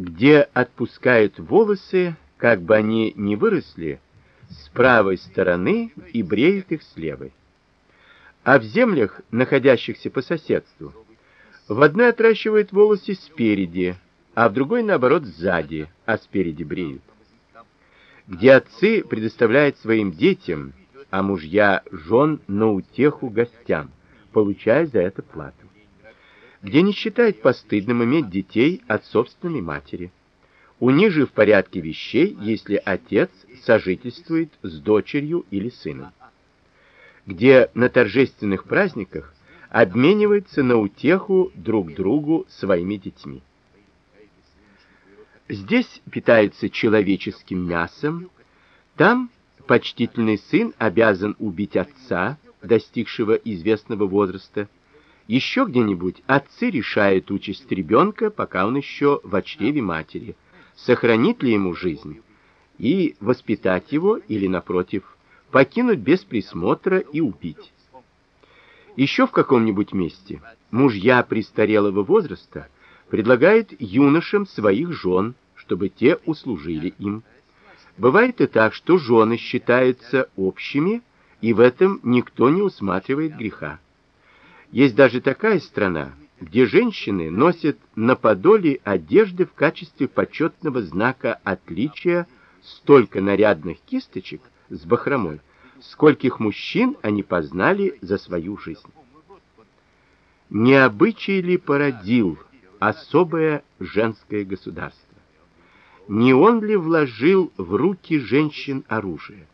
где отпускают волосы, как бы они ни выросли, с правой стороны и бреют их с левой. А в землях, находящихся по соседству, в одной отращивают волосы спереди, а в другой наоборот сзади, а спереди бреют. Где отцы предоставляют своим детям, а мужья жен на утеху гостям, получая за это плату. Где не считают постыдным иметь детей от собственной матери. У них же в порядке вещей, если отец сожительствует с дочерью или сыном. Где на торжественных праздниках обмениваются на утеху друг другу своими детьми. Здесь питаются человеческим мясом, там почтительный сын обязан убить отца, достигшего известного возраста. Еще где-нибудь отцы решают участь ребенка, пока он еще в чреве матери, сохранит ли ему жизнь, и воспитать его или напротив, покинуть без присмотра и убить. Еще в каком-нибудь месте мужья престарелого возраста предлагают юношам своих жен, чтобы те услужили им. Бывает и так, что жены считаются общими, и в этом никто не усматривает греха. Есть даже такая страна, где женщины носят на подоле одежды в качестве почетного знака отличия столько нарядных кисточек с бахромой, скольких мужчин они познали за свою жизнь. Не обычай ли породил особое женское государство? Не он ли вложил в руки женщин оружие?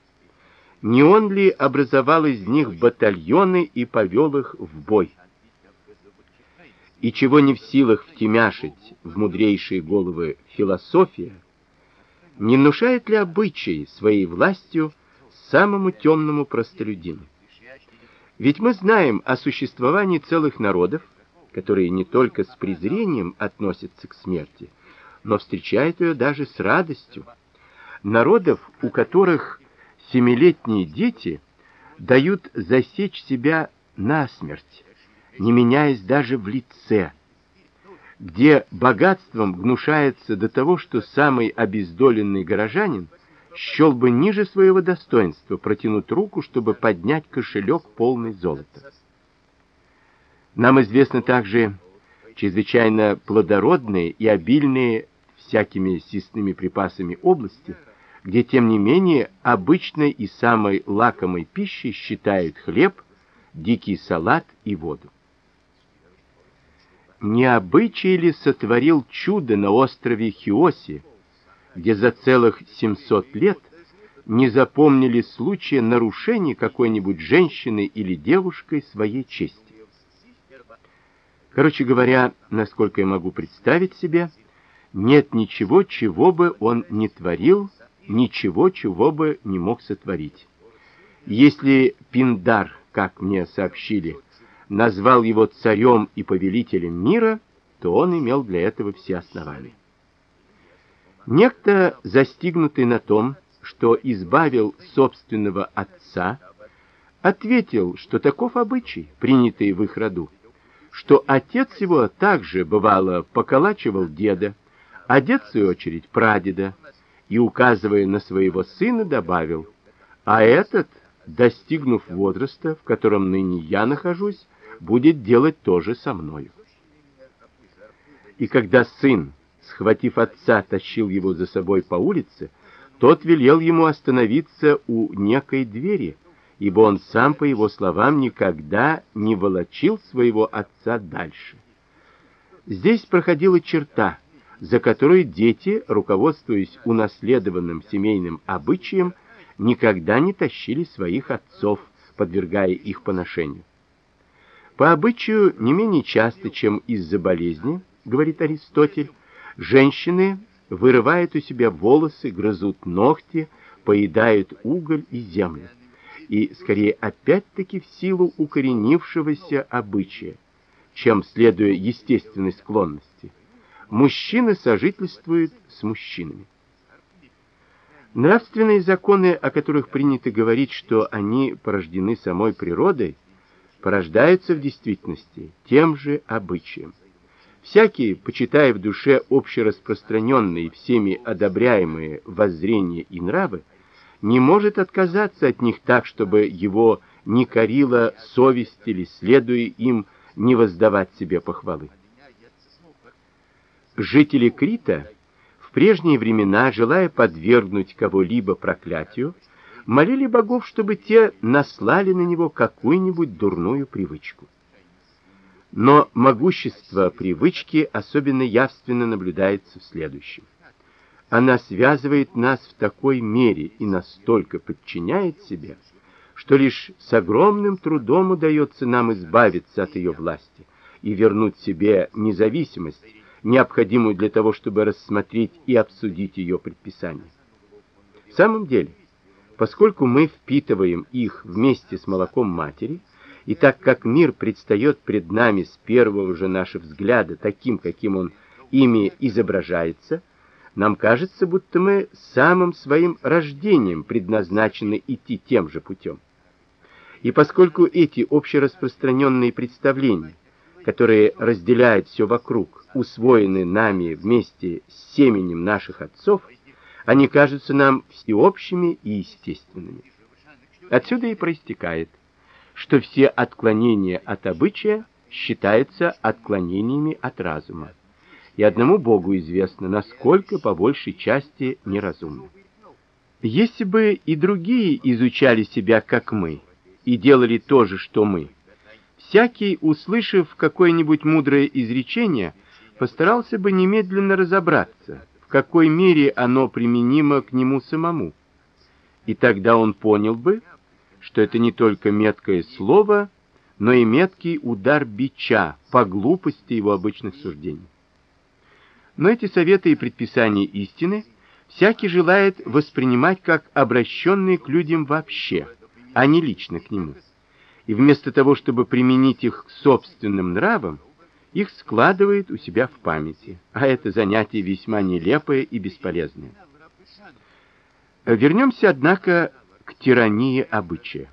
Не он ли образовал из них батальоны и повел их в бой? И чего не в силах втемяшить в мудрейшие головы философия, не внушает ли обычай своей властью самому темному простолюдину? Ведь мы знаем о существовании целых народов, которые не только с презрением относятся к смерти, но встречает ее даже с радостью. Народов, у которых семилетние дети дают засечь себя насмерть, не меняясь даже в лице, где богатством гнушается до того, что самый обездоленный горожанин счел бы ниже своего достоинства протянуть руку, чтобы поднять кошелек полный золота. Нам известны также чрезвычайно плодородные и обильные всякими съестными припасами области, где тем не менее обычной и самой лакомой пищей считают хлеб, дикий салат и воду. Не обычай ли сотворил чудо на острове Хиоси, где за целых 700 лет не запомнили случая нарушения какой-нибудь женщины или девушкой своей чести? Короче говоря, насколько я могу представить себе, нет ничего, чего бы он не творил, ничего, чего бы не мог сотворить. Если Пиндар, как мне сообщили, назвал его царем и повелителем мира, то он имел для этого все основания. Некто, застигнутый на том, что избавил собственного отца, ответил, что таков обычай, принятый в их роду, что отец его также бывало поколачивал деда, а дед, в свою очередь, прадеда, и, указывая на своего сына, добавил, «А этот, достигнув возраста, в котором ныне я нахожусь, будет делать то же со мною». И когда сын, схватив отца, тащил его за собой по улице, тот велел ему остановиться у некой двери, ибо он сам, по его словам, никогда не волочил своего отца дальше. Здесь проходила черта, за которой дети, руководствуясь унаследованным семейным обычаем, никогда не тащили своих отцов, подвергая их поношению. По обычаю не менее часто, чем из-за болезни, говорит Аристотель, женщины вырывают у себя волосы, грызут ногти, поедают уголь и землю. И скорее опять-таки в силу укоренившегося обычая, чем следуя естественной склонности мужчины сожительствуют с мужчинами. Нравственные законы, о которых принято говорить, что они порождены самой природой, порождаются в действительности тем же обычаем. Всякий, почитая в душе общераспространенные, всеми одобряемые воззрения и нравы, не может отказаться от них так, чтобы его не корила совесть или, следуя им, не воздавать себе похвалы. Жители Крита в прежние времена, желая подвергнуть кого-либо проклятию, молили богов, чтобы те наслали на него какую-нибудь дурную привычку. Но могущество привычки особенно явственно наблюдается в следующем. Она связывает нас в такой мере и настолько подчиняет себе, что лишь с огромным трудом удается нам избавиться от ее власти и вернуть себе независимость, необходимую для того, чтобы рассмотреть и обсудить ее предписания. В самом деле, поскольку мы впитываем их вместе с молоком матери, и так как мир предстает пред нами с первого же нашего взгляда таким, каким он ими изображается, нам кажется, будто мы самым своим рождением предназначены идти тем же путем. И поскольку эти общераспространенные представления, которые разделяют все вокруг, усвоены нами вместе с семенем наших отцов, они кажутся нам всеобщими и естественными. Отсюда и проистекает – что все отклонения от обычая считаются отклонениями от разума. И одному Богу известно, насколько по большей части неразумны. Если бы и другие изучали себя как мы и делали то же, что мы, всякий, услышав какое-нибудь мудрое изречение, постарался бы немедленно разобраться, в какой мере оно применимо к нему самому. И тогда он понял бы, что это не только меткое слово, но и меткий удар бича по глупости его обычных суждений. Но эти советы и предписания истины всякий желает воспринимать как обращенные к людям вообще, а не лично к нему. И вместо того, чтобы применить их к собственным нравам, их складывает у себя в памяти, а это занятие весьма нелепое и бесполезное. Вернемся, однако, к тирании обычая.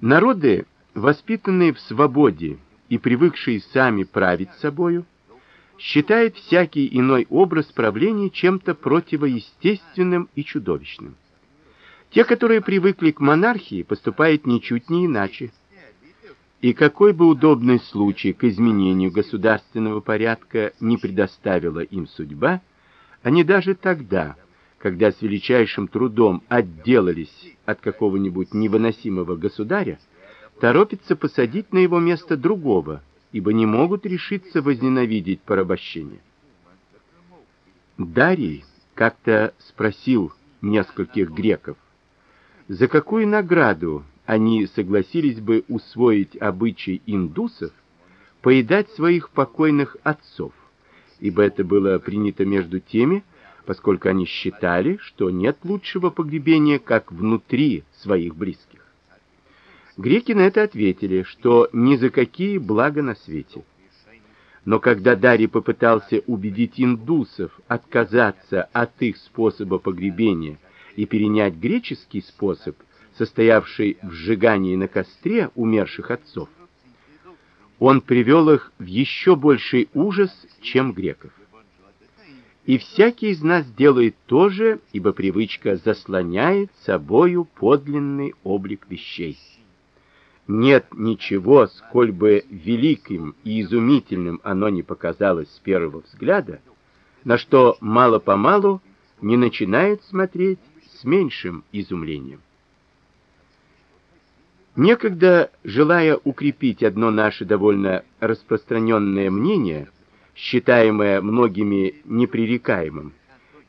Народы, воспитанные в свободе и привыкшие сами править собою, считают всякий иной образ правления чем-то противоестественным и чудовищным. Те, которые привыкли к монархии, поступают ничуть не иначе. И какой бы удобный случай к изменению государственного порядка не предоставила им судьба, они даже тогда, когда с величайшим трудом отделались от какого-нибудь невыносимого государя, торопятся посадить на его место другого, ибо не могут решиться возненавидеть порабощение. Дарий как-то спросил нескольких греков, за какую награду они согласились бы усвоить обычай индусов поедать своих покойных отцов, ибо это было принято между теми, поскольку они считали, что нет лучшего погребения, как внутри своих близких. Греки на это ответили, что ни за какие блага на свете. Но когда Дарий попытался убедить индусов отказаться от их способа погребения и перенять греческий способ, состоявший в сжигании на костре умерших отцов, он привел их в еще больший ужас, чем греков. И всякий из нас делает то же, ибо привычка заслоняет собою подлинный облик вещей. Нет ничего, сколь бы великим и изумительным оно не показалось с первого взгляда, на что мало-помалу не начинает смотреть с меньшим изумлением. Некогда, желая укрепить одно наше довольно распространенное мнение, считаемое многими непререкаемым,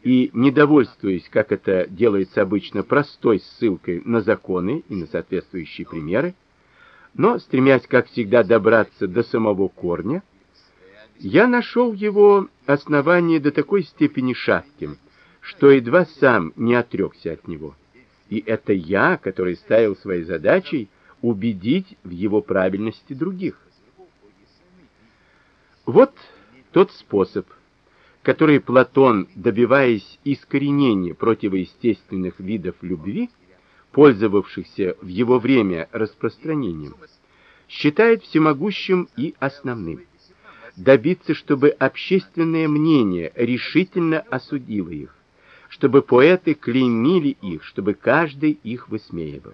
и недовольствуясь, как это делается обычно, простой ссылкой на законы и на соответствующие примеры, но стремясь, как всегда, добраться до самого корня, я нашел его основание до такой степени шатким, что едва сам не отрекся от него. И это я, который ставил своей задачей убедить в его правильности других. Вот тот способ, который Платон, добиваясь искоренения противоестественных видов любви, пользовавшихся в его время распространением, считает всемогущим и основным. добиться, чтобы общественное мнение решительно осудило их, чтобы поэты клеймили их, чтобы каждый их высмеивал.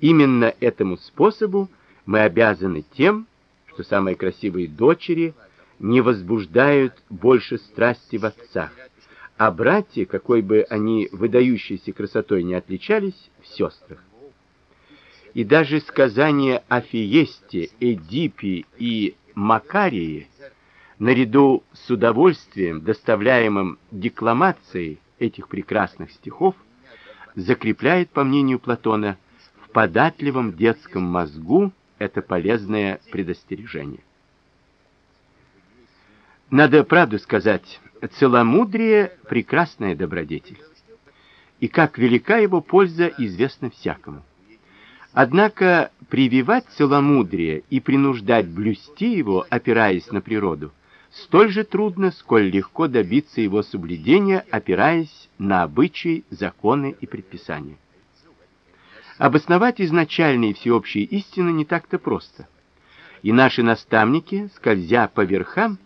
Именно этому способу мы обязаны тем, что самые красивые дочери не возбуждают больше страсти в отцах, а братья, какой бы они выдающейся красотой не отличались, в сестрах. И даже сказания о Фиесте, Эдипе и Макарии, наряду с удовольствием, доставляемым декламацией этих прекрасных стихов, закрепляет, по мнению Платона, в податливом детском мозгу это полезное предостережение. Надо правду сказать, целомудрие прекрасная добродетель. И как велика его польза, известно всякому. Однако прививать целомудрие и принуждать блюсти его, опираясь на природу, столь же трудно, сколь легко добиться его соблюдения, опираясь на обычаи, законы и предписания. Обосновать изначальные всеобщие истины не так-то просто. И наши наставники, скользя по верхам,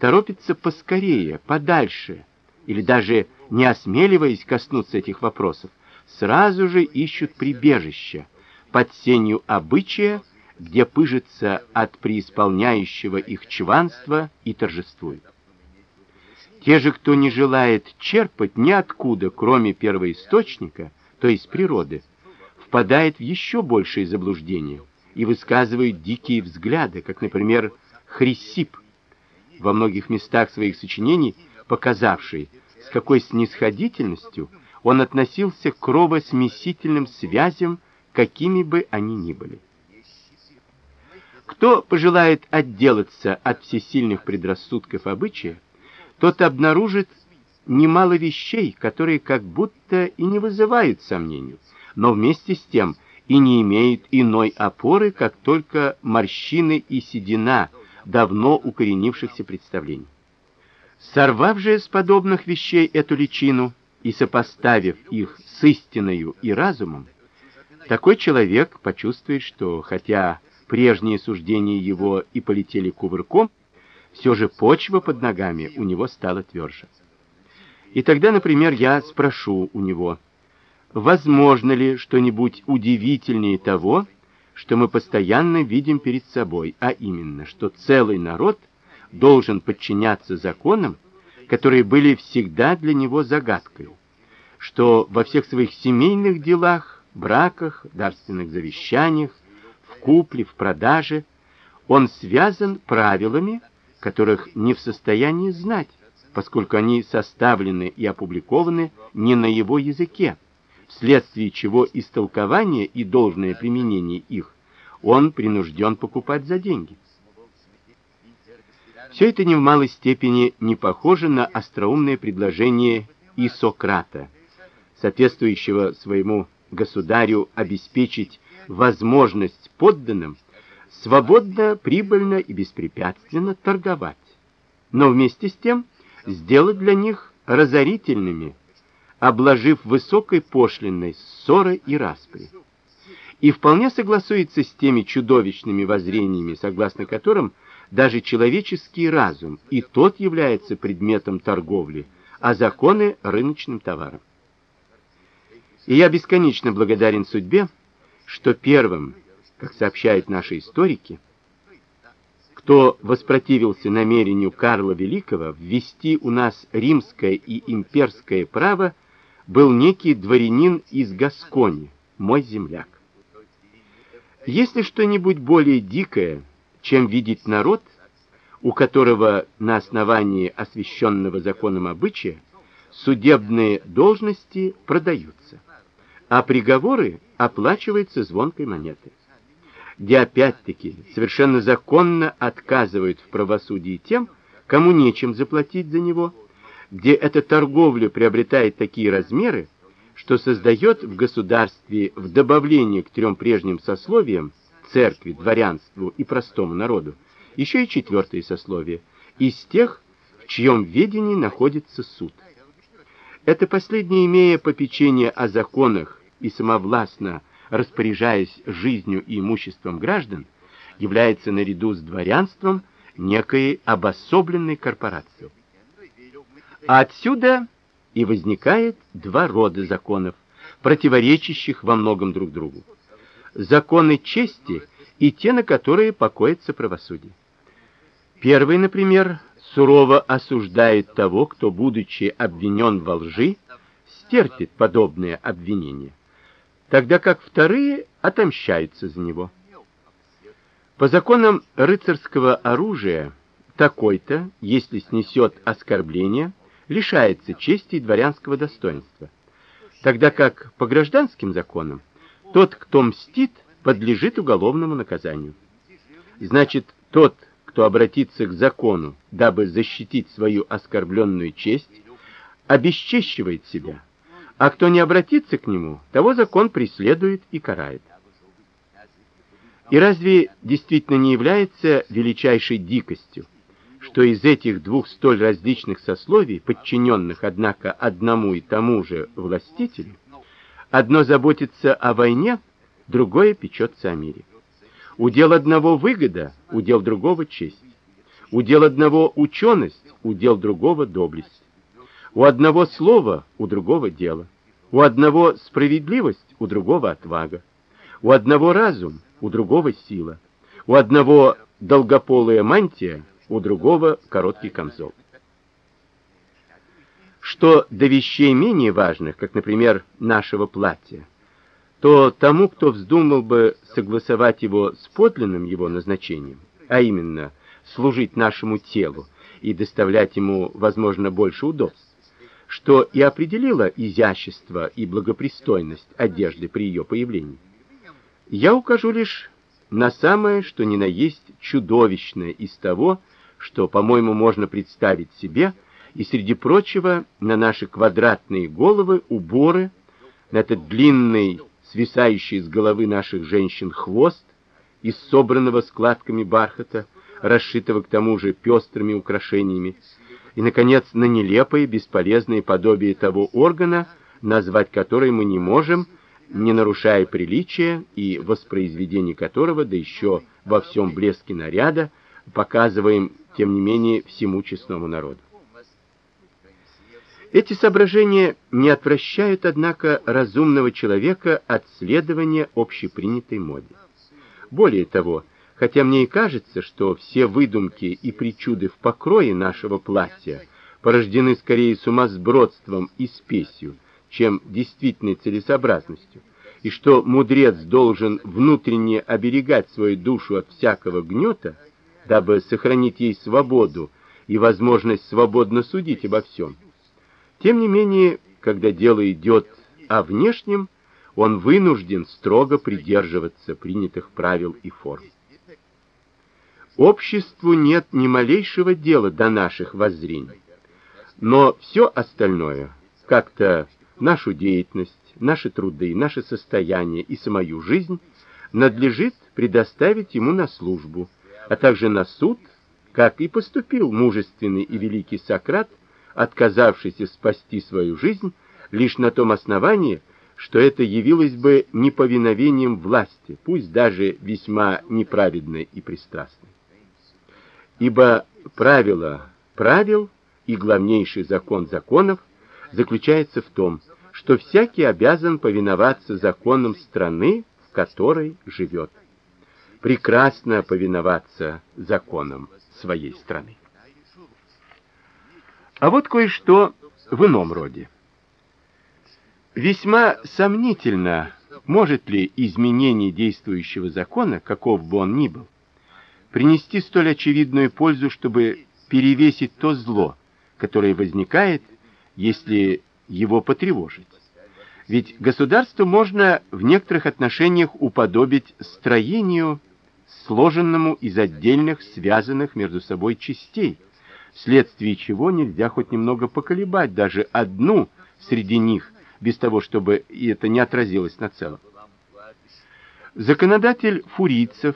торопятся поскорее, подальше, или даже не осмеливаясь коснуться этих вопросов, сразу же ищут прибежища под сенью обычая, где пыжится от преисполняющего их чванства и торжествует. Те же, кто не желает черпать ни откуда, кроме первоисточника, то есть природы, впадает в еще большее заблуждение и высказывает дикие взгляды, как, например, Хрисип, во многих местах своих сочинений показавший, с какой снисходительностью он относился к кровосмесительным связям, какими бы они ни были. Кто пожелает отделаться от всесильных предрассудков обычая, тот обнаружит немало вещей, которые как будто и не вызывают сомнений, но вместе с тем и не имеют иной опоры, как только морщины и седина давно укоренившихся представлений. Сорвав же с подобных вещей эту личину и сопоставив их с истиною и разумом, такой человек почувствует, что хотя прежние суждения его и полетели кувырком, все же почва под ногами у него стала тверже. И тогда, например, я спрошу у него: возможно ли что-нибудь удивительнее того, что мы постоянно видим перед собой, а именно, что целый народ должен подчиняться законам, которые были всегда для него загадкой, что во всех своих семейных делах, браках, дарственных завещаниях, в купле, в продаже он связан правилами, которых не в состоянии знать, поскольку они составлены и опубликованы не на его языке вследствие чего истолкование и должное применение их он принужден покупать за деньги. Все это не в малой степени не похоже на остроумное предложение Исократа, соответствующего своему государю обеспечить возможность подданным свободно, прибыльно и беспрепятственно торговать, но вместе с тем сделать для них разорительными обложив высокой пошлиной ссоры и распри. И вполне согласуется с теми чудовищными воззрениями, согласно которым даже человеческий разум и тот является предметом торговли, а законы рыночным товаром. И я бесконечно благодарен судьбе, что первым, как сообщают наши историки, кто воспротивился намерению Карла Великого ввести у нас римское и имперское право, был некий дворянин из Гаскони, мой земляк. Если что-нибудь более дикое, чем видеть народ, у которого на основании освященного законом обычая судебные должности продаются, а приговоры оплачиваются звонкой монетой, где опять-таки совершенно законно отказывают в правосудии тем, кому нечем заплатить за него, где эта торговля приобретает такие размеры, что создает в государстве в добавление к трем прежним сословиям церкви, дворянству и простому народу еще и четвертое сословие из тех, в чьем ведении находится суд. Это последнее, имея попечение о законах и самовластно распоряжаясь жизнью и имуществом граждан, является наряду с дворянством некой обособленной корпорации. А отсюда и возникает два рода законов, противоречащих во многом друг другу. Законы чести и те, на которые покоится правосудие. Первый, например, сурово осуждает того, кто, будучи обвинен во лжи, стерпит подобные обвинения, тогда как вторые отомщаются за него. По законам рыцарского оружия, такой-то, если снесет оскорбление, лишается чести и дворянского достоинства, тогда как по гражданским законам тот, кто мстит, подлежит уголовному наказанию. Значит, тот, кто обратится к закону, дабы защитить свою оскорбленную честь, обесчещивает себя, а кто не обратится к нему, того закон преследует и карает. И разве действительно не является величайшей дикостью, что из этих двух столь различных сословий, подчиненных однако одному и тому же властителю, одно заботится о войне, другое печется о мире. Удел одного выгода, удел другого честь. Удел одного ученость, удел другого доблесть. У одного слова, у другого дело. У одного справедливость, у другого отвага. У одного разум, у другого сила. У одного долгополая мантия, у другого короткий камзол. Что до вещей менее важных, как, например, нашего платья, то тому, кто вздумал бы согласовать его с подлинным его назначением, а именно служить нашему телу и доставлять ему, возможно, больше удобств, что и определило изящество и благопристойность одежды при ее появлении. Я укажу лишь на самое, что ни на есть чудовищное из того, что, по-моему, можно представить себе, и среди прочего на наши квадратные головы уборы, на этот длинный, свисающий с головы наших женщин хвост из собранного складками бархата, расшитого к тому же пестрыми украшениями, и наконец на нелепое бесполезное подобие того органа, назвать который мы не можем, не нарушая приличия и воспроизведение которого да еще во всем блеске наряда показываем тем не менее всему честному народу. Эти соображения не отвращают, однако, разумного человека от следования общепринятой моде. Более того, хотя мне и кажется, что все выдумки и причуды в покрое нашего платья порождены скорее сумасбродством и спесью, чем действительной целесообразностью, и что мудрец должен внутренне оберегать свою душу от всякого гнета, дабы сохранить ей свободу и возможность свободно судить обо всем. Тем не менее, когда дело идет о внешнем, он вынужден строго придерживаться принятых правил и форм. Обществу нет ни малейшего дела до наших воззрений. Но все остальное, как-то нашу деятельность, наши труды, наше состояние и самую жизнь надлежит предоставить ему на службу а также на суд, как и поступил мужественный и великий Сократ, отказавшийся спасти свою жизнь лишь на том основании, что это явилось бы неповиновением власти, пусть даже весьма неправедной и пристрастной. Ибо правило правил и главнейший закон законов заключается в том, что всякий обязан повиноваться законам страны, в которой живет прекрасно повиноваться законам своей страны. А вот кое-что в ином роде. Весьма сомнительно, может ли изменение действующего закона, каков бы он ни был, принести столь очевидную пользу, чтобы перевесить то зло, которое возникает, если его потревожить. Ведь государство можно в некоторых отношениях уподобить строению сложенному из отдельных связанных между собой частей, вследствие чего нельзя хоть немного поколебать даже одну среди них, без того, чтобы это не отразилось на целом. Законодатель фурийцев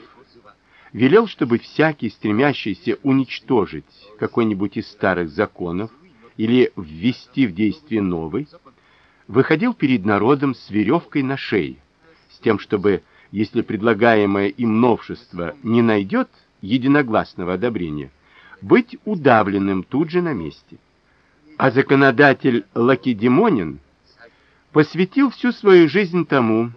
велел, чтобы всякий, стремящийся уничтожить какой-нибудь из старых законов или ввести в действие новый, выходил перед народом с веревкой на шее, с тем, чтобы если предлагаемое им новшество не найдет единогласного одобрения, быть удавленным тут же на месте. А законодатель Лакедемонин посвятил всю свою жизнь тому,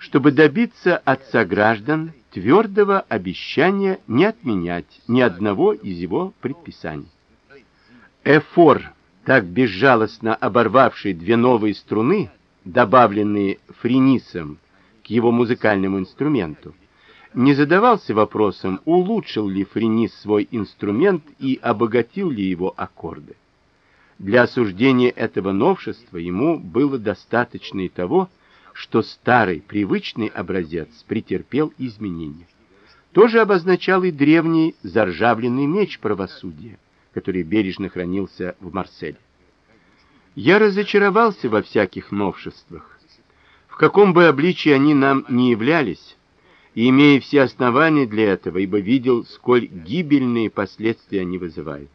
чтобы добиться от сограждан твердого обещания не отменять ни одного из его предписаний. Эфор, так безжалостно оборвавший две новые струны, добавленные френисом к его музыкальному инструменту, не задавался вопросом, улучшил ли френис свой инструмент и обогатил ли его аккорды. Для осуждения этого новшества ему было достаточно и того, что старый привычный образец претерпел изменения. То же обозначал и древний заржавленный меч правосудия, который бережно хранился в Марселе. Я разочаровался во всяких новшествах. В каком бы обличии они нам ни являлись, и имея все основания для этого, ибо видел, сколь гибельные последствия они вызывают.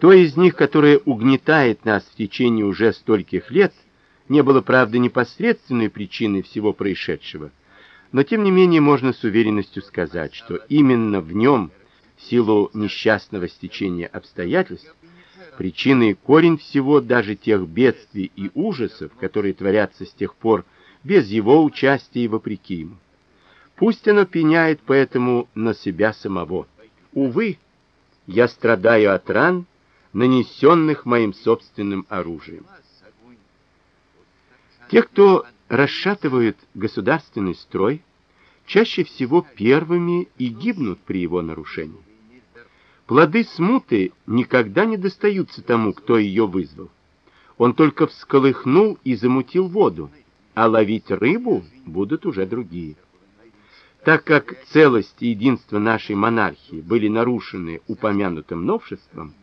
То из них, которое угнетает нас в течение уже стольких лет, не было, правда, непосредственной причиной всего происшедшего, но тем не менее можно с уверенностью сказать, что именно в нем, в силу несчастного стечения обстоятельств, причина и корень всего даже тех бедствий и ужасов, которые творятся с тех пор без его участия и вопреки ему. Пусть оно пеняет поэтому на себя самого. Увы, я страдаю от ран, нанесенных моим собственным оружием. Те, кто расшатывают государственный строй, чаще всего первыми и гибнут при его нарушении. Плоды смуты никогда не достаются тому, кто ее вызвал. Он только всколыхнул и замутил воду, а ловить рыбу будут уже другие. Так как целость и единство нашей монархии были нарушены упомянутым новшеством,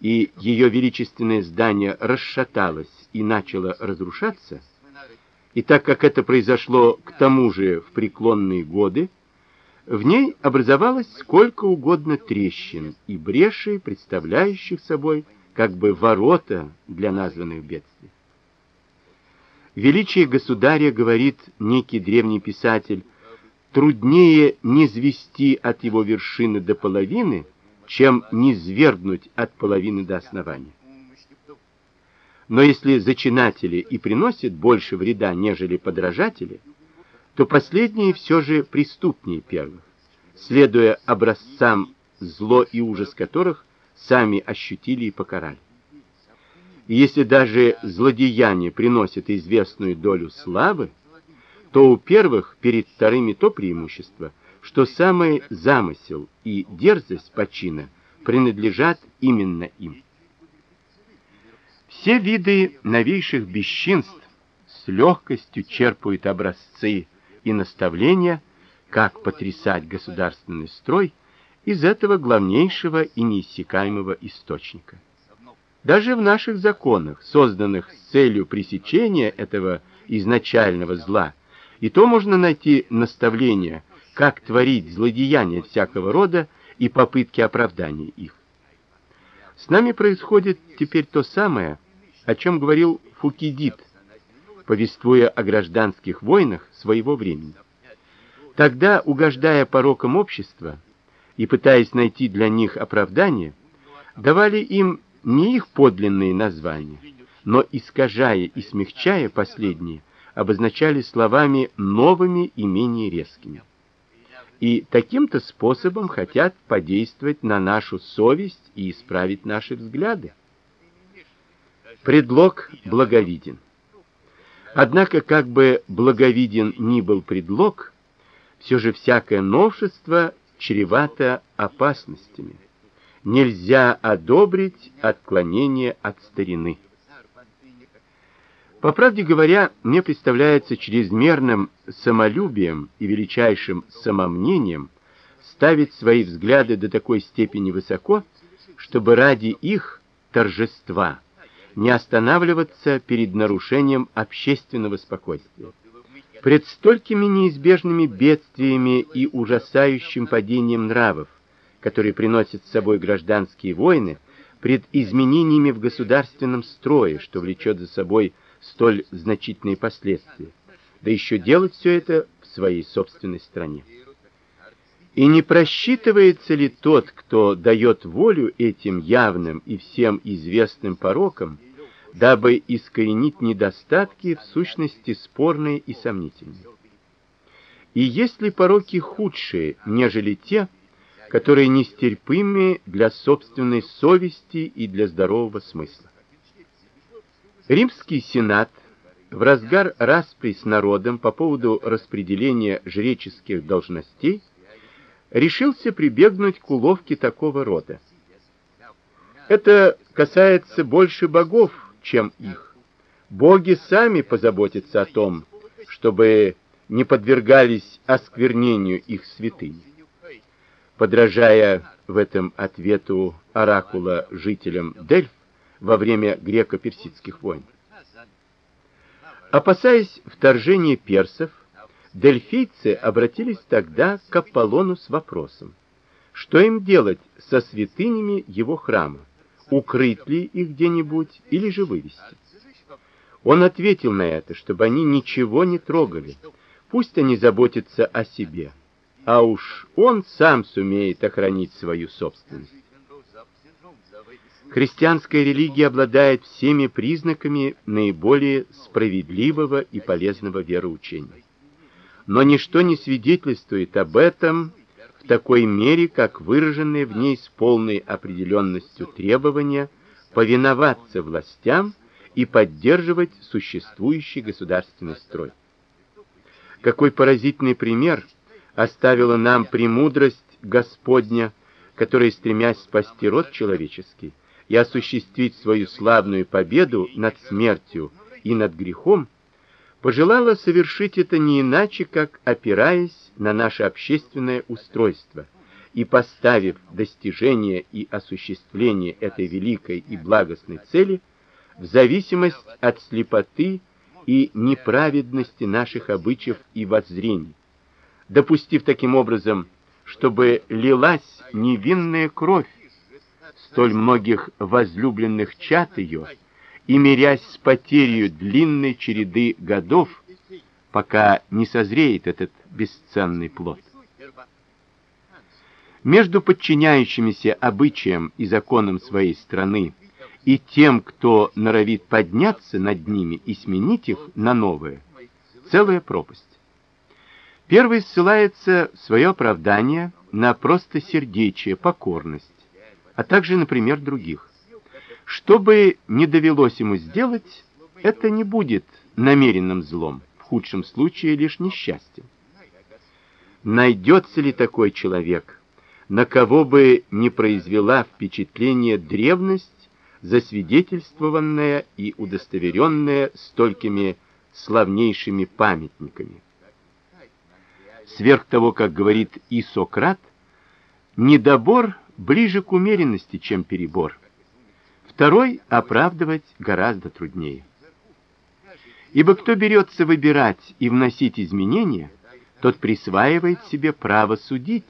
и ее величественное здание расшаталось и начало разрушаться, и так как это произошло к тому же в преклонные годы, в ней образовалось сколько угодно трещин и брешей, представляющих собой как бы ворота для названных бедствий. Величие государя, говорит некий древний писатель, труднее не звести от его вершины до половины, чем не свергнуть от половины до основания. Но если зачинатели и приносят больше вреда, нежели подражатели, то последние все же преступнее первых, следуя образцам зло и ужас которых сами ощутили и покарали. И если даже злодеяние приносит известную долю славы, то у первых перед вторыми то преимущество, что самый замысел и дерзость почина принадлежат именно им. Все виды новейших бесчинств с легкостью черпают образцы и наставления, как потрясать государственный строй из этого главнейшего и неиссякаемого источника. Даже в наших законах, созданных с целью пресечения этого изначального зла, и то можно найти наставления, как творить злодеяния всякого рода и попытки оправдания их. С нами происходит теперь то самое, о чем говорил Фукидид, повествуя о гражданских войнах своего времени. Тогда, угождая порокам общества и пытаясь найти для них оправдание, давали им не их подлинные названия, но искажая и смягчая последние, обозначали словами новыми и менее резкими. И таким-то способом хотят подействовать на нашу совесть и исправить наши взгляды. Предлог благовиден. Однако, как бы благовиден ни был предлог, все же всякое новшество чревато опасностями. Нельзя одобрить отклонение от старины. По правде говоря, мне представляется чрезмерным самолюбием и величайшим самомнением ставить свои взгляды до такой степени высоко, чтобы ради их торжества не останавливаться перед нарушением общественного спокойствия. Пред столькими неизбежными бедствиями и ужасающим падением нравов, которые приносят с собой гражданские войны, пред изменениями в государственном строе, что влечет за собой столь значительные последствия, да еще делать все это в своей собственной стране. И не просчитывается ли тот, кто дает волю этим явным и всем известным порокам, дабы искоренить недостатки в сущности спорные и сомнительные? И есть ли пороки худшие, нежели те, которые нестерпимы для собственной совести и для здорового смысла? Римский сенат в разгар распри с народом по поводу распределения жреческих должностей решился прибегнуть к уловке такого рода. Это касается больше богов, чем их. Боги сами позаботятся о том, чтобы не подвергались осквернению их святыни. Подражая в этом ответу оракула жителям Дельф во время греко-персидских войн. Опасаясь вторжения персов, дельфийцы обратились тогда к Аполлону с вопросом: что им делать со святынями его храма? Укрыть ли их где-нибудь или же вывести? Он ответил на это, чтобы они ничего не трогали. Пусть они заботятся о себе, а уж он сам сумеет охранить свою собственность. Христианская религия обладает всеми признаками наиболее справедливого и полезного вероучения. Но ничто не свидетельствует об этом такой мере, как выраженные в ней с полной определенностью требования повиноваться властям и поддерживать существующий государственный строй. Какой поразительный пример оставила нам премудрость Господня, которая, стремясь спасти род человеческий, и осуществить свою славную победу над смертью и над грехом, пожелала совершить это не иначе, как опираясь на наше общественное устройство и поставив достижение и осуществление этой великой и благостной цели в зависимость от слепоты и неправедности наших обычаев и воззрений, допустив таким образом, чтобы лилась невинная кровь столь многих возлюбленных чад ее, и мирясь с потерей длинной череды годов, пока не созреет этот бесценный плод. Между подчиняющимися обычаям и законам своей страны и тем, кто норовит подняться над ними и сменить их на новые, целая пропасть. Первый ссылается в свое оправдание на простосердечие, покорность, а также, например, других. Что бы ни довелось ему сделать, это не будет намеренным злом, в худшем случае лишь несчастьем. Найдется ли такой человек, на кого бы не произвела впечатление древность, засвидетельствованная и удостоверенная столькими славнейшими памятниками? Сверх того, как говорит и Сократ, недобор ближе к умеренности, чем перебор. Второй оправдывать гораздо труднее. Ибо кто берется выбирать и вносить изменения, тот присваивает себе право судить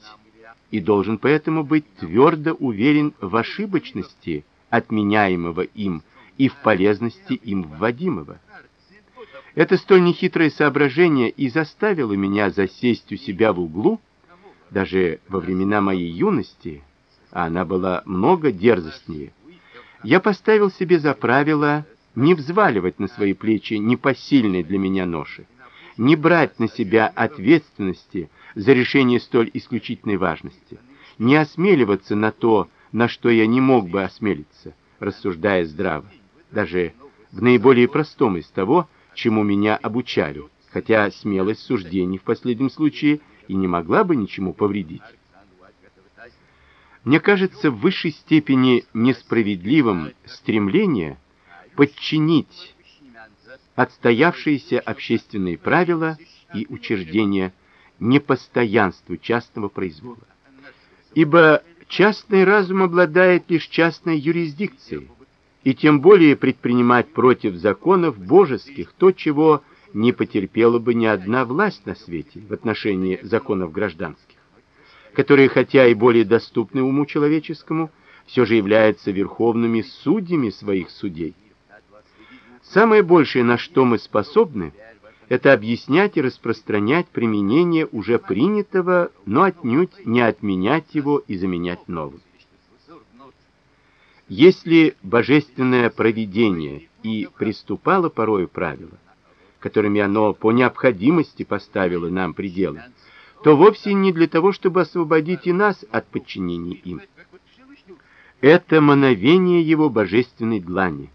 и должен поэтому быть твердо уверен в ошибочности отменяемого им и в полезности им вводимого. Это столь нехитрое соображение и заставило меня засесть у себя в углу, даже во времена моей юности, а она была много дерзостнее, я поставил себе за правило не взваливать на свои плечи непосильные для меня ноши, не брать на себя ответственности за решение столь исключительной важности, не осмеливаться на то, на что я не мог бы осмелиться, рассуждая здраво, даже в наиболее простом из того, чему меня обучали, хотя смелость суждений в последнем случае и не могла бы ничему повредить. Мне кажется в высшей степени несправедливым стремление подчинить отстоявшиеся общественные правила и учреждения непостоянству частного произвола. Ибо частный разум обладает лишь частной юрисдикцией, и тем более предпринимать против законов божеских то, чего не потерпела бы ни одна власть на свете в отношении законов гражданских которые хотя и более доступны уму человеческому, все же являются верховными судьями своих судей. Самое большее, на что мы способны, это объяснять и распространять применение уже принятого, но отнюдь не отменять его и заменять новым. Если божественное провидение и приступало порою правила, которыми оно по необходимости поставило нам пределы, то вовсе не для того, чтобы освободить и нас от подчинения им. Это мановение его божественной длани,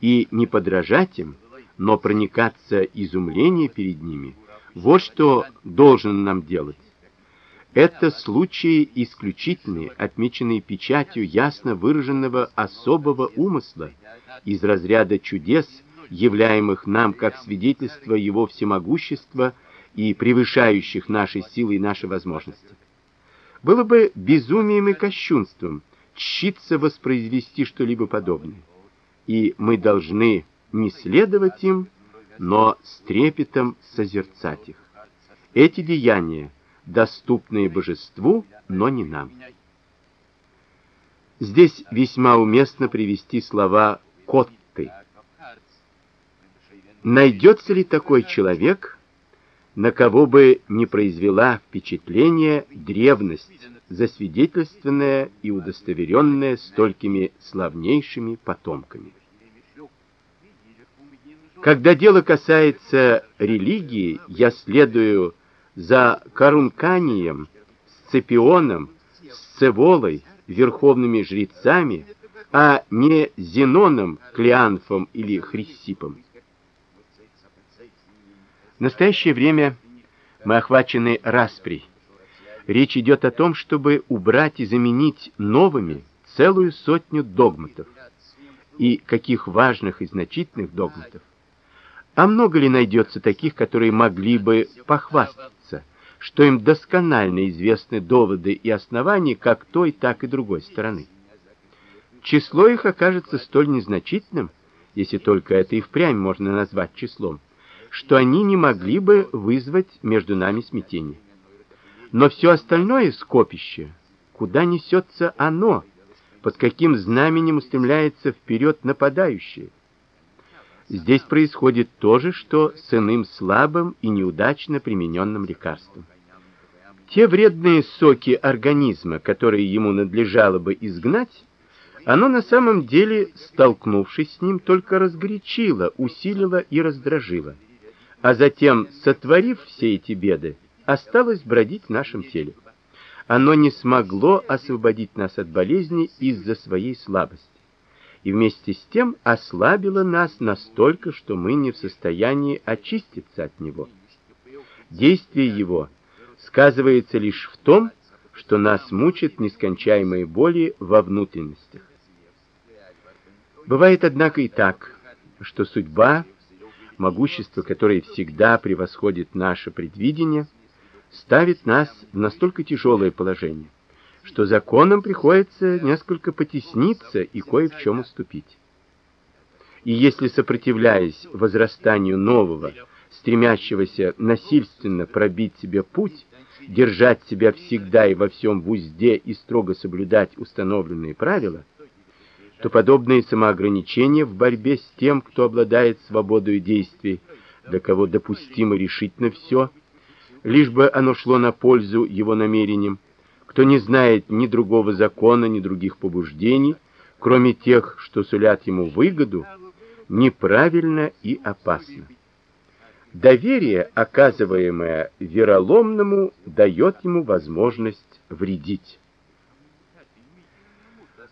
и не подражать им, но проникаться изумлением перед ними. Вот что должен нам делать. Это случаи исключительные, отмеченные печатью ясно выраженного особого умысла из разряда чудес, являемых нам как свидетельство его всемогущества и превышающих наши силы и наши возможности. Было бы безумием и кощунством тщиться воспроизвести что-либо подобное. И мы должны не следовать им, но с трепетом созерцать их. Эти деяния доступные божеству, но не нам. Здесь весьма уместно привести слова Котты. Найдется ли такой человек, на кого бы не произвела впечатление древность, засвидетельствованная и удостоверенная столькими славнейшими потомками? Когда дело касается религии, я следую за Карунканием, Сципионом, Сцеволой, верховными жрецами, а не Зеноном, Клеанфом или Хрисипом. В настоящее время мы охвачены расприй. Речь идет о том, чтобы убрать и заменить новыми целую сотню догматов. И каких важных и значительных догматов. А много ли найдется таких, которые могли бы похвастаться, что им досконально известны доводы и основания как той, так и другой стороны? Число их окажется столь незначительным, если только это и впрямь можно назвать числом, что они не могли бы вызвать между нами смятение. Но все остальное скопище, куда несется оно, под каким знаменем устремляется вперед нападающий, Здесь происходит то же, что с иным слабым и неудачно примененным лекарством. Те вредные соки организма, которые ему надлежало бы изгнать, оно на самом деле, столкнувшись с ним, только разгорячило, усилило и раздражило. А затем, сотворив все эти беды, осталось бродить в нашем теле. Оно не смогло освободить нас от болезни из-за своей слабости и вместе с тем ослабило нас настолько, что мы не в состоянии очиститься от него. Действие его сказывается лишь в том, что нас мучат нескончаемые боли во внутренностях. Бывает однако и так, что судьба, могущество которое всегда превосходит наше предвидение, ставит нас в настолько тяжелое положение, что законам приходится несколько потесниться и кое в чем уступить. И если сопротивляясь возрастанию нового, стремящегося насильственно пробить себе путь, держать себя всегда и во всем в узде и строго соблюдать установленные правила, то подобные самоограничения в борьбе с тем, кто обладает свободой действий, для кого допустимо решительно все, лишь бы оно шло на пользу его намерениям, кто не знает ни другого закона, ни других побуждений, кроме тех, что сулят ему выгоду, неправильно и опасно. Доверие, оказываемое вероломному, дает ему возможность вредить.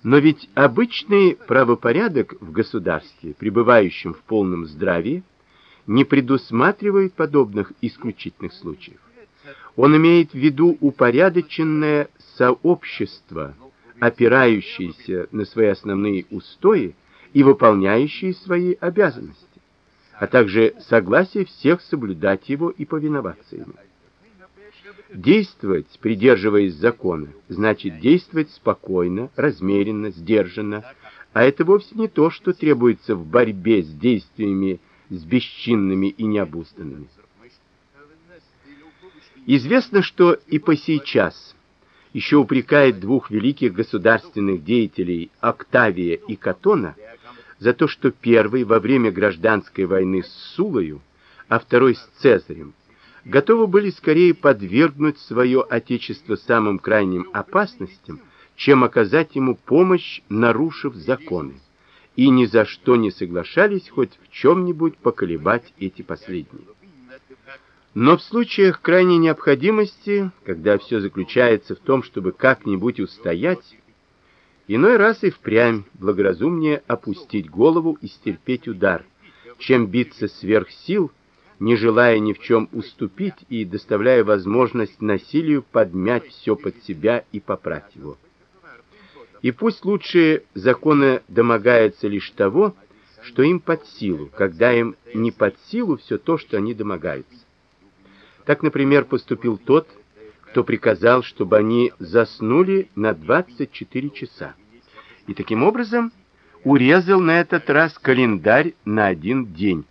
Но ведь обычный правопорядок в государстве, пребывающем в полном здравии, не предусматривает подобных исключительных случаев. Он имеет в виду упорядоченное сообщество, опирающееся на свои основные устои и выполняющее свои обязанности, а также согласие всех соблюдать его и повиноваться ему. Действовать, придерживаясь закона, значит действовать спокойно, размеренно, сдержанно, а это вовсе не то, что требуется в борьбе с действиями с бесчинными и необузданными. Известно, что и по сейчас еще упрекает двух великих государственных деятелей Октавия и Катона за то, что первый во время гражданской войны с Сулою а второй с Цезарем, готовы были скорее подвергнуть свое отечество самым крайним опасностям, чем оказать ему помощь, нарушив законы, и ни за что не соглашались хоть в чем нибудь поколебать эти последние. Но в случаях крайней необходимости, когда все заключается в том, чтобы как-нибудь устоять, иной раз и впрямь благоразумнее опустить голову и стерпеть удар, чем биться сверх сил не желая ни в чем уступить и доставляя возможность насилию подмять все под себя и попрать его. И пусть лучшие законы домогаются лишь того, что им под силу, когда им не под силу все то, что они домогаются. Так, например, поступил тот, кто приказал, чтобы они заснули на 24 часа. И таким образом урезал на этот раз календарь на один день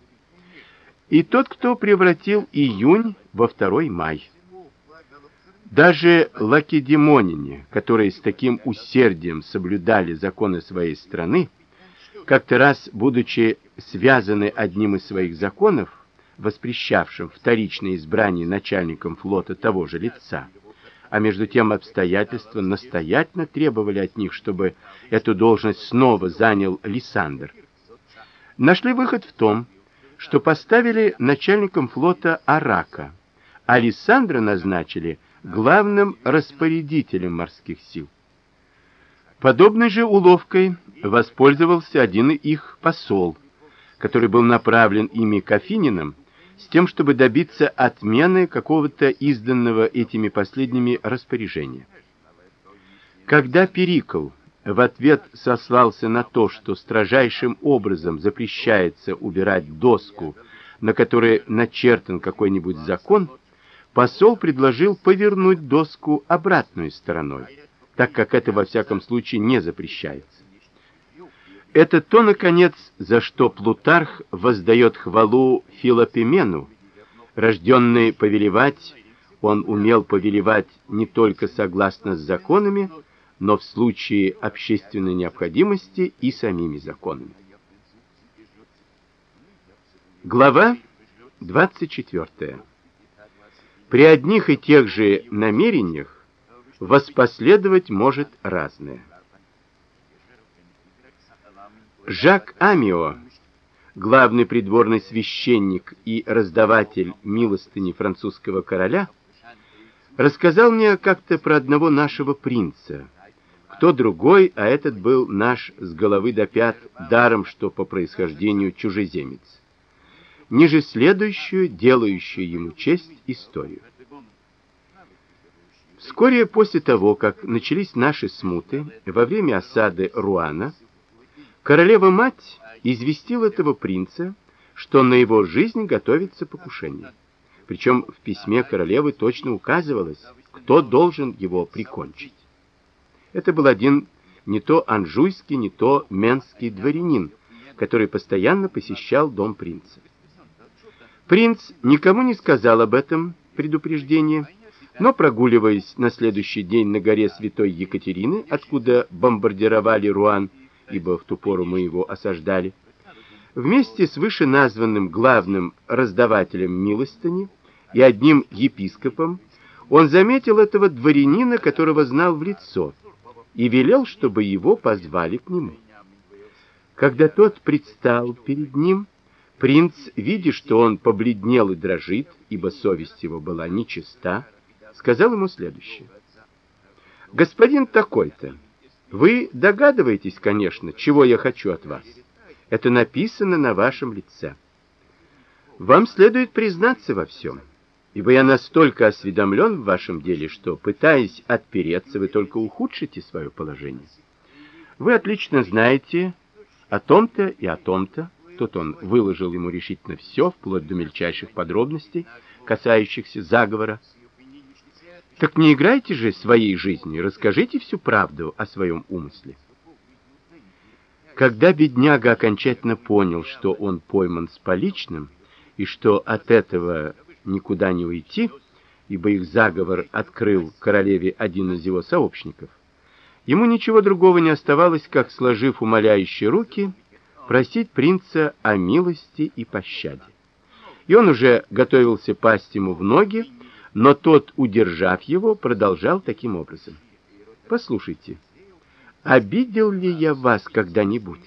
и тот, кто превратил июнь во второй май. Даже лакедемонине, которые с таким усердием соблюдали законы своей страны, как-то раз, будучи связаны одним из своих законов, воспрещавшим вторичное избрание начальником флота того же лица, а между тем обстоятельства настоятельно требовали от них, чтобы эту должность снова занял Лисандр. Нашли выход в том, что поставили начальником флота Арака, а назначили главным распорядителем морских сил. Подобной же уловкой воспользовался один их посол, который был направлен ими к Афининам с тем, чтобы добиться отмены какого-то изданного этими последними распоряжения. Когда Перикл в ответ сослался на то, что строжайшим образом запрещается убирать доску, на которой начертан какой-нибудь закон, посол предложил повернуть доску обратной стороной, так как это во всяком случае не запрещается. Это то наконец, за что Плутарх воздает хвалу Филопимену, рожденный повелевать, он умел повелевать не только согласно с законами, но в случае общественной необходимости и самими законами. Глава 24. При одних и тех же намерениях воспоследовать может разное. Жак Амио, главный придворный священник и раздаватель милостыни французского короля, рассказал мне как-то про одного нашего принца, кто другой, а этот был наш с головы до пят, даром что по происхождению чужеземец. Ниже следующую, делающую ему честь историю. Вскоре после того, как начались наши смуты, во время осады Руана, королева-мать известила этого принца, что на его жизнь готовится покушение. Причем в письме королевы точно указывалось, кто должен его прикончить. Это был один не то анжуйский, не то менский дворянин, который постоянно посещал дом принца. Принц никому не сказал об этом предупреждении, но прогуливаясь на следующий день на горе Святой Екатерины, откуда бомбардировали Руан, ибо в ту пору мы его осаждали, вместе с вышеназванным главным раздавателем милостыни и одним епископом, он заметил этого дворянина, которого знал в лицо, и велел, чтобы его позвали к нему. Когда тот предстал перед ним, принц, видя, что он побледнел и дрожит, ибо совесть его была нечиста, сказал ему следующее: "Господин такой-то, вы догадываетесь, конечно, чего я хочу от вас. Это написано на вашем лице. Вам следует признаться во всем ибо я настолько осведомлен в вашем деле, что, пытаясь отпереться, вы только ухудшите свое положение. Вы отлично знаете о том-то и о том-то. Тут он выложил ему решительно все, вплоть до мельчайших подробностей, касающихся заговора. Так не играйте же своей жизнью, расскажите всю правду о своем умысле. Когда бедняга окончательно понял, что он пойман с поличным и что от этого никуда не уйти, ибо их заговор открыл королеве один из его сообщников. Ему ничего другого не оставалось, как сложив умоляющие руки, просить принца о милости и пощаде. и он уже готовился пасть ему в ноги, но тот, удержав его, продолжал таким образом: "Послушайте, обидел ли я вас когда-нибудь?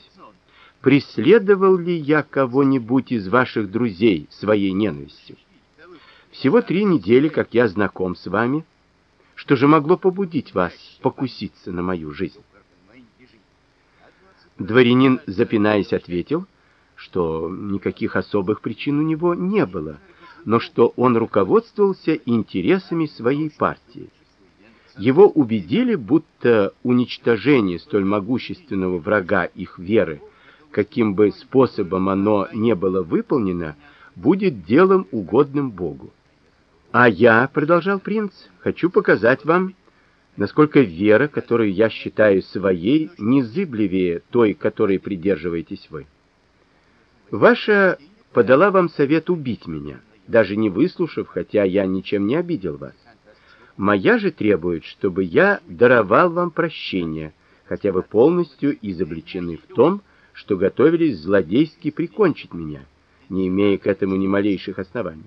Преследовал ли я кого-нибудь из ваших друзей своей ненавистью? Всего три недели, как я знаком с вами, что же могло побудить вас покуситься на мою жизнь?" Дворянин, запинаясь, ответил: что никаких особых причин у него не было, но что он руководствовался интересами своей партии. Его убедили, будто уничтожение столь могущественного врага их веры, каким бы способом оно не было выполнено, будет делом угодным Богу. А я, продолжал принц, хочу показать вам, насколько вера, которую я считаю своей, незыблемее той, которой придерживаетесь вы. Ваша подала вам совет убить меня, даже не выслушав, хотя я ничем не обидел вас. Моя же требует, чтобы я даровал вам прощение, хотя вы полностью изобличены в том, что готовились злодейски прикончить меня, не имея к этому ни малейших оснований.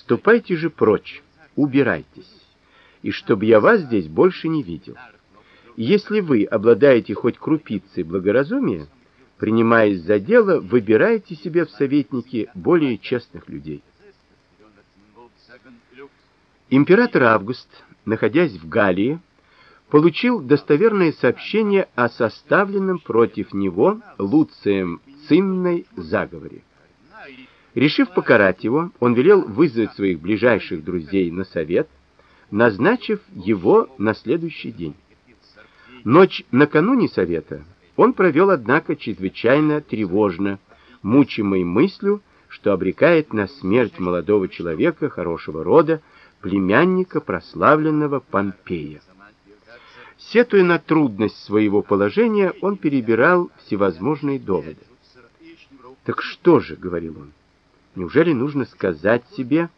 Ступайте же прочь, убирайтесь, и чтобы я вас здесь больше не видел. Если вы обладаете хоть крупицей благоразумия, принимаясь за дело, выбирайте себе в советники более честных людей. Император Август, находясь в Галлии, получил достоверное сообщение о составленном против него Луцием Цинной заговоре. Решив покарать его, он велел вызвать своих ближайших друзей на совет, назначив его на следующий день. Ночь накануне совета он провел, однако, чрезвычайно тревожно, мучимый мыслью, что обрекает на смерть молодого человека хорошего рода, племянника прославленного Помпея. Сетуя на трудность своего положения, он перебирал всевозможные доводы. Так что же, говорил он? Неужели нужно сказать себе: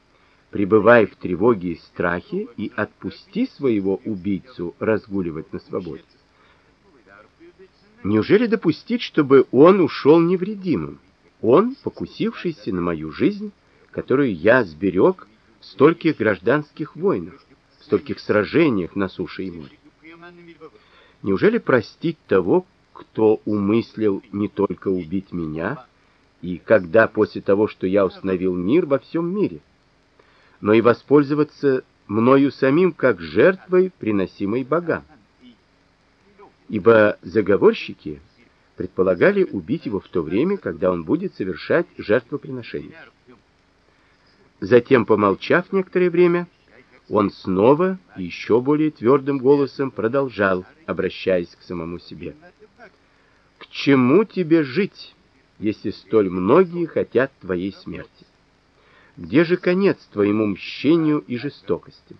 пребывай в тревоге и страхе и отпусти своего убийцу разгуливать на свободе? Неужели допустить, чтобы он ушел невредимым? Он, покусившийся на мою жизнь, которую я сберег в стольких гражданских войнах, в стольких сражениях на суше и море. Неужели простить того, кто умыслил не только убить меня, и когда после того, что я установил мир во всем мире, но и воспользоваться мною самим как жертвой, приносимой богам? ибо заговорщики предполагали убить его в то время, когда он будет совершать жертвоприношение. Затем, помолчав некоторое время, он снова еще более твердым голосом продолжал, обращаясь к самому себе: "К чему тебе жить, если столь многие хотят твоей смерти? Где же конец твоему мщению и жестокости?"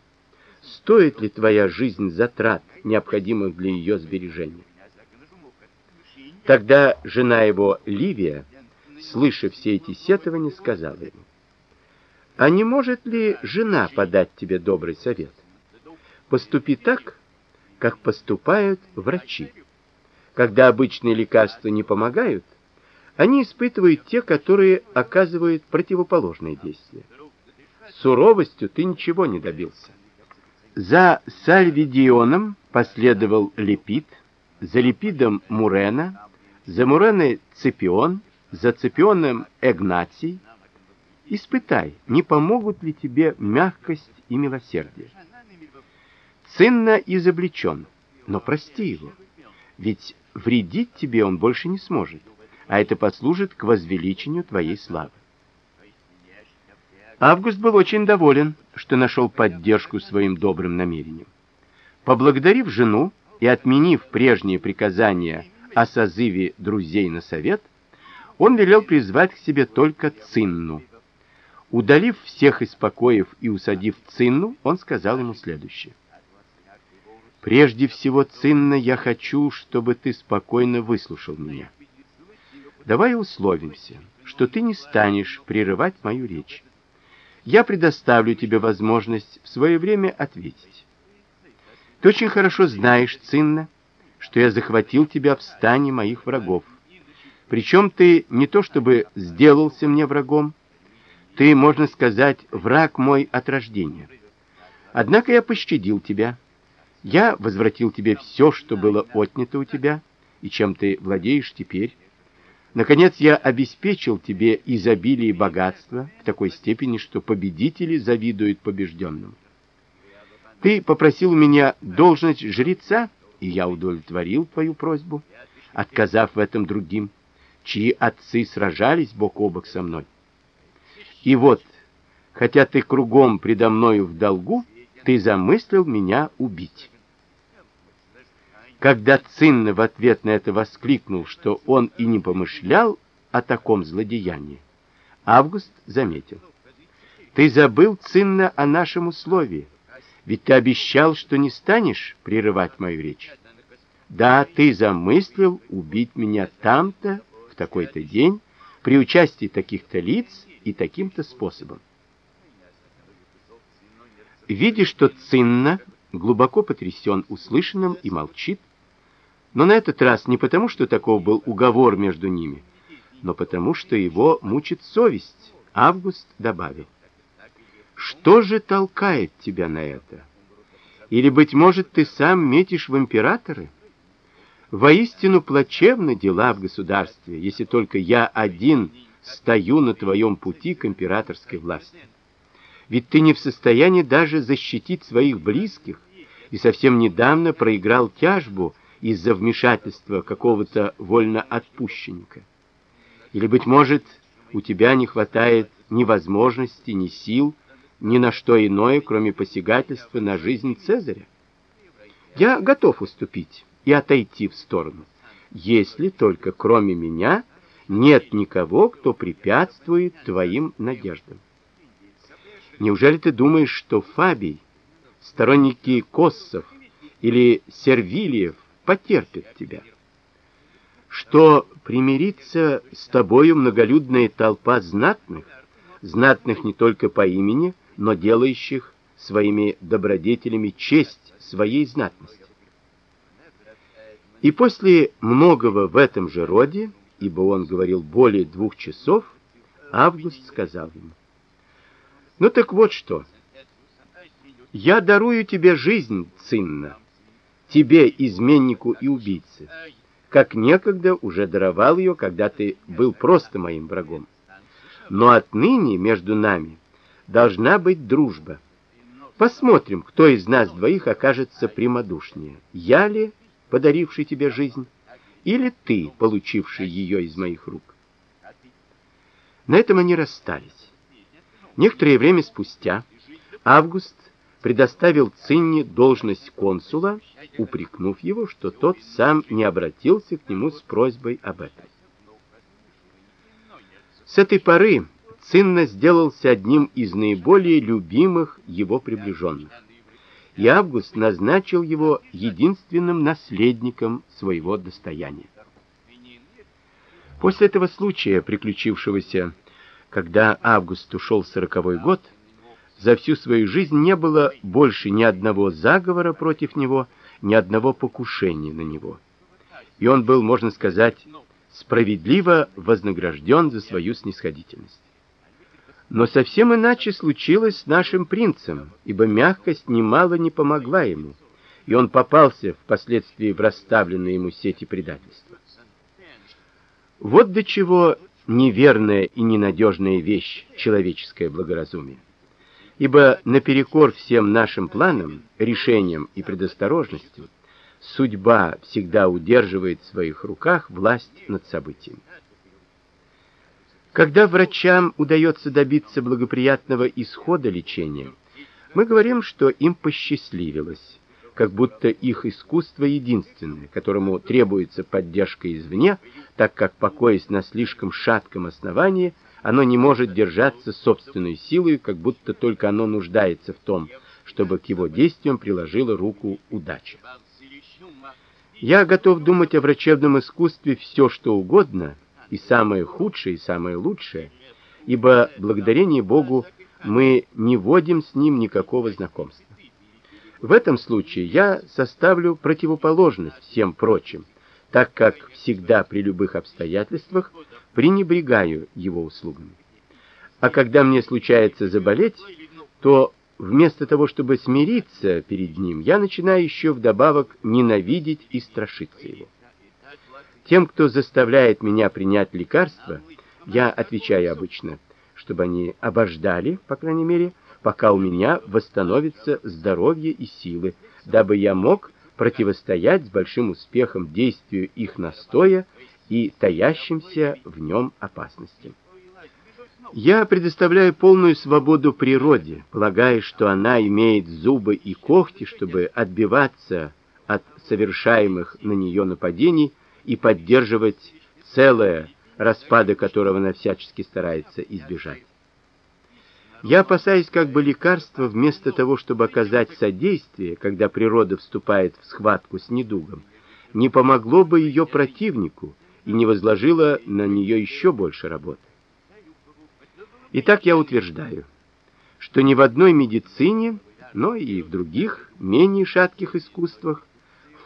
стоит ли твоя жизнь затрат, необходимых для ее сбережения. Тогда жена его Ливия, слыша все эти сетования, сказала ему: "А не может ли жена подать тебе добрый совет? Поступи так, как поступают врачи. Когда обычные лекарства не помогают, они испытывают те, которые оказывают противоположное действие. Суровостью ты ничего не добился. За Сальвидионом последовал Лепид, за Лепидом Мурена, за Муреной Цепион, за Цепионом Игнатий. Испытай, не помогут ли тебе мягкость и милосердие. Цинна изобличен, но прости его, ведь вредить тебе он больше не сможет, а это послужит к возвеличению твоей славы. Август был очень доволен, что нашел поддержку своим добрым намерениям. Поблагодарив жену и отменив прежние приказания о созыве друзей на совет, он велел призвать к себе только Цинну. Удалив всех из покоев и усадив Цинну, он сказал ему следующее: Прежде всего, Цинна, я хочу, чтобы ты спокойно выслушал меня. Давай условимся, что ты не станешь прерывать мою речь я предоставлю тебе возможность в свое время ответить. Ты очень хорошо знаешь, Цинна, что я захватил тебя в стане моих врагов. Причем ты не то чтобы сделался мне врагом, Ты, можно сказать, враг мой от рождения. Однако я пощадил тебя. Я возвратил тебе все, что было отнято у тебя, и чем ты владеешь теперь. Наконец я обеспечил тебе изобилие и богатство в такой степени, что победители завидуют побежденным. Ты попросил у меня должность жреца, и я удовлетворил твою просьбу, отказав в этом другим, чьи отцы сражались бок о бок со мной. И вот, хотя ты кругом предо мною в долгу, ты замыслил меня убить. Когда Цинна в ответ на это воскликнул, что он и не помышлял о таком злодеянии, Август заметил: "Ты забыл, Цинна, о нашем условии. Ведь ты обещал, что не станешь прерывать мою речь. Да, ты замыслил убить меня там-то в такой-то день при участии таких-то лиц и таким-то способом". Видя, что Цинна глубоко потрясен услышанным и молчит, но на этот раз не потому, что таков был уговор между ними, но потому, что его мучит совесть. Август добавил: "Что же толкает тебя на это? Или быть может, ты сам метишь в императоры? Воистину плачевны дела в государстве, если только я один стою на твоем пути к императорской власти. Ведь ты не в состоянии даже защитить своих близких и совсем недавно проиграл тяжбу из-за вмешательства какого-то вольноотпущенника. Или быть может, у тебя не хватает ни возможности, ни сил, ни на что иное, кроме посягательства на жизнь Цезаря. Я готов уступить и отойти в сторону, если только кроме меня нет никого, кто препятствует твоим надеждам. Неужели ты думаешь, что Фабий, сторонники Коссов или Сервилиев потерпит тебя. Что примирится с тобою многолюдная толпа знатных, знатных не только по имени, но делающих своими добродетелями честь своей знатности. И после многого в этом же роде, ибо он говорил более двух часов, Август сказал ему: "Ну так вот что. Я дарую тебе жизнь, Цинна тебе, изменнику и убийце, как некогда уже даровал ее, когда ты был просто моим врагом. Но отныне между нами должна быть дружба. Посмотрим, кто из нас двоих окажется прямодушнее. Я ли, подаривший тебе жизнь, или ты, получивший ее из моих рук? На этом они расстались. Некоторое время спустя Август предоставил Цинне должность консула, упрекнув его, что тот сам не обратился к нему с просьбой об этом. С этой поры Цинна сделался одним из наиболее любимых его приближенных. И Август назначил его единственным наследником своего достояния. После этого случая, приключившегося, когда Август ушел в сороковой год, за всю свою жизнь не было больше ни одного заговора против него, ни одного покушения на него. И он был, можно сказать, справедливо вознагражден за свою снисходительность. Но совсем иначе случилось с нашим принцем, ибо мягкость немало не помогла ему, и он попался впоследствии в расставленные ему сети предательства. Вот до чего неверная и ненадежная вещь человеческое благоразумие ибо наперекор всем нашим планам, решениям и предосторожностям, судьба всегда удерживает в своих руках власть над событиями. Когда врачам удается добиться благоприятного исхода лечения, мы говорим, что им посчастливилось, как будто их искусство единственное, которому требуется поддержка извне, так как покоясь на слишком шатком основании, оно не может держаться собственной силой, как будто только оно нуждается в том, чтобы к его действиям приложила руку удача. Я готов думать о врачебном искусстве все, что угодно, и самое худшее, и самое лучшее, ибо благодарение Богу мы не водим с ним никакого знакомства. В этом случае я составлю противоположность всем прочим, так как всегда при любых обстоятельствах пренебрегаю его услугами. А когда мне случается заболеть, то вместо того, чтобы смириться перед ним, я начинаю еще вдобавок ненавидеть и страшиться его. Тем, кто заставляет меня принять лекарство, я отвечаю обычно, чтобы они обождали, по крайней мере, пока у меня восстановится здоровье и силы, дабы я мог противостоять с большим успехом действию их настоя и таящимся в нем опасностям. Я предоставляю полную свободу природе, полагая, что она имеет зубы и когти, чтобы отбиваться от совершаемых на нее нападений и поддерживать целое, распада которого она всячески старается избежать. Я опасаюсь, как бы лекарство вместо того, чтобы оказать содействие, когда природа вступает в схватку с недугом, не помогло бы ее противнику и не возложило на нее еще больше работы. Итак, я утверждаю, что ни в одной медицине, но и в других, менее шатких искусствах,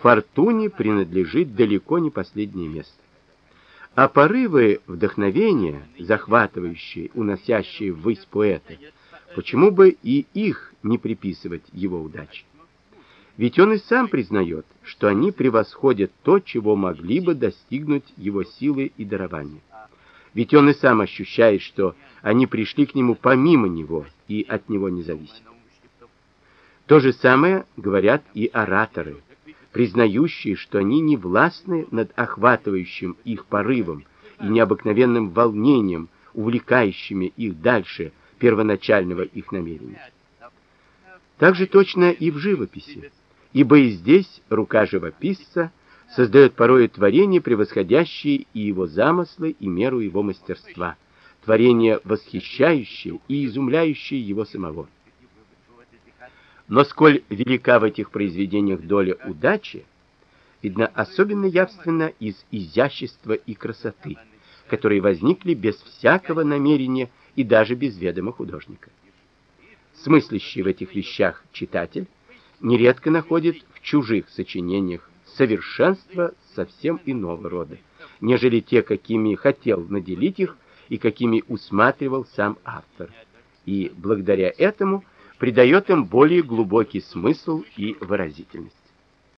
фортуне принадлежит далеко не последнее место. А порывы вдохновения, захватывающие, уносящие ввысь поэта, почему бы и их не приписывать его удаче? Ведь он и сам признает, что они превосходят то, чего могли бы достигнуть его силы и дарования. Ведь он и сам ощущает, что они пришли к нему помимо него и от него не зависят. То же самое говорят и ораторы, признающие, что они не властны над охватывающим их порывом и необыкновенным волнением, увлекающими их дальше первоначального их намерения. Так же точно и в живописи, ибо и здесь рука живописца создает порой творения, превосходящие и его замыслы, и меру его мастерства, творения восхищающие и изумляющие его самого. Но сколь велика в этих произведениях доля удачи, видно особенно явственно из изящества и красоты, которые возникли без всякого намерения и даже без ведома художника. Смыслящий в этих вещах читатель нередко находит в чужих сочинениях совершенство совсем иного рода, нежели те, какими хотел наделить их и какими усматривал сам автор. И благодаря этому придает им более глубокий смысл и выразительность.